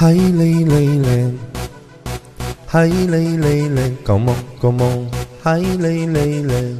Hai lei lei le Hai lei lei le Come on, come on Hai lei lei le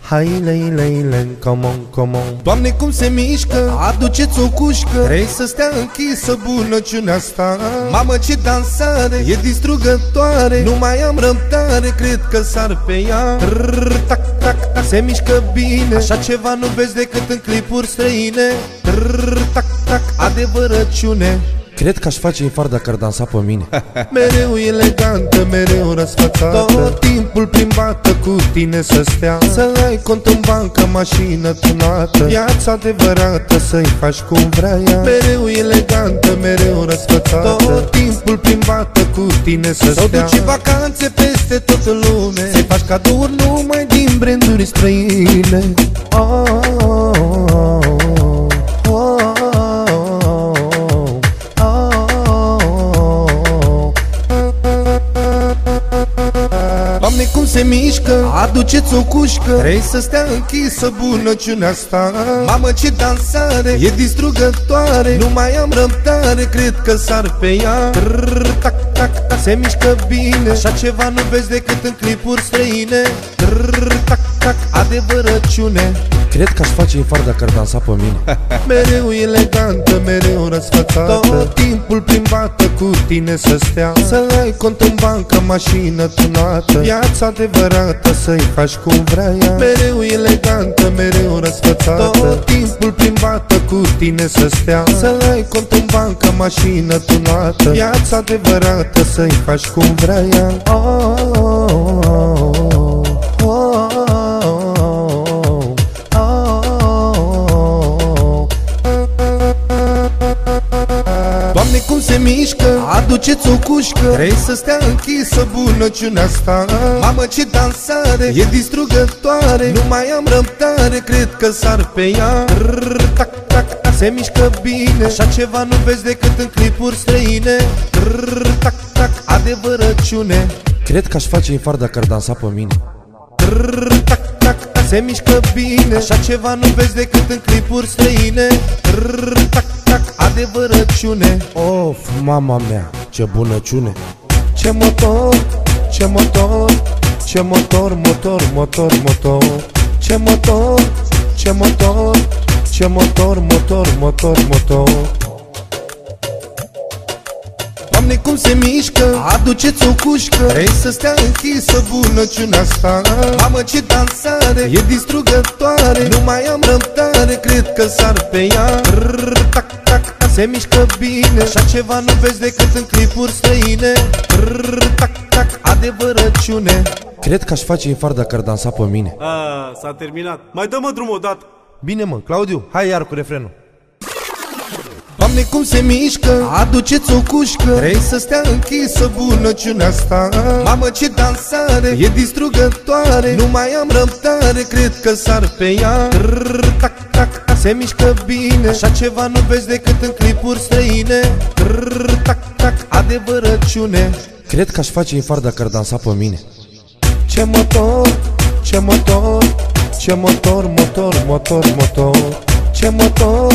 Hai lei lei le Come on, come on Doamne cum se mișcă, aduceți o cușcă. Vrei să stea închisă bunăciunea asta? Mamă ce dansare, e distrugătoare. Nu mai am răbdare, cred că sar pe ea. Rrr, tac, tac, tac, se mișcă bine. Așa ceva nu vezi decât în clipuri străine. Rrr, tac, tac, adevărăciune Cred că aș face infart dacă ar dansa pe mine. Mereu elegantă, mereu răsfățată. Tot timpul plimbată cu tine să stea. Să ai cont în bancă, mașină tunată Viața adevărată să-i faci cum vrea ea. Mereu elegantă, mereu răsfățată. Tot timpul plimbată cu tine să stea. Sau duci vacanțe peste tot în lume. Să-i faci cadouri numai din branduri străine. Oh, oh, oh, oh, Doamne cum se mișcă, aduceți o cușcă. Vrei să stea închisă bunăciunea asta? Mamă ce dansare, e distrugătoare. Nu mai am răbdare, cred că sar pe ea Trrr, tac, tac, tac, se mișcă bine. Așa ceva nu vezi decât în clipuri străine. Trrr, tac, tac, adevărăciune. Cred că aș face infart dacă ar dansa pe mine. Mereu elegantă, mereu răsfățată. Tot timpul plimbată cu tine să stea. Să ai cont în bancă, mașină tunată. Viața adevărată să-i faci cum vrea ea. Mereu elegantă, mereu răsfățată. Tot timpul plimbată cu tine să stea. Să ai cont în bancă, mașină tunată. Viața adevărată să-i faci cum vrea ea. Oh, oh, oh, oh, Doamne cum se mișcă, aduceți o cușcă. Vrei să stea închisă bunăciunea asta? Mamă ce dansare, e distrugătoare. Nu mai am răbdare, cred că sar pe ea. Rrr, tac, tac, tac, se mișcă bine. Așa ceva nu vezi decât în clipuri străine. Rrr, tac, tac, adevărăciune. Cred că aș face infart dacă ar dansa pe mine. Rrr, tac, tac, tac, se mișcă bine. Așa ceva nu vezi decât în clipuri străine. Rrr, tac, tac, adevărăciune Of, mama mea, ce bunăciune. Ce motor, ce motor, ce motor, motor, motor, motor. Ce motor, ce motor, ce motor, motor, motor, motor. Doamne cum se mișcă, aduceți o cușcă. Vrei să stea închisă bunăciunea asta? Mamă ce dansare, e distrugătoare. Nu mai am răbdare, cred că sar pe ea se mișcă bine Așa ceva nu vezi decât în clipuri străine. Rrr, tac, tac, adevărăciune. Cred că aș face infart dacă ar dansa pe mine. A, s-a terminat. Mai dă-mă drumul odată. Bine mă, Claudiu, hai iar cu refrenul. Doamne cum se mișcă, aduceți o cușcă Vrei să stea închisă bunăciunea asta. Mamă ce dansare, e distrugătoare. Nu mai am răbdare, cred că sar pe ea Rrr, tac, tac, tac, se mișcă bine. Așa ceva nu vezi decât în clipuri străine. Rrr, tac, tac, adevărăciune. Cred că aș face infart dacă ar dansa pe mine. Ce motor, ce motor, ce motor, motor, motor, motor. Ce motor,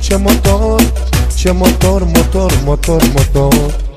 ce motor, ce motor, motor, motor, motor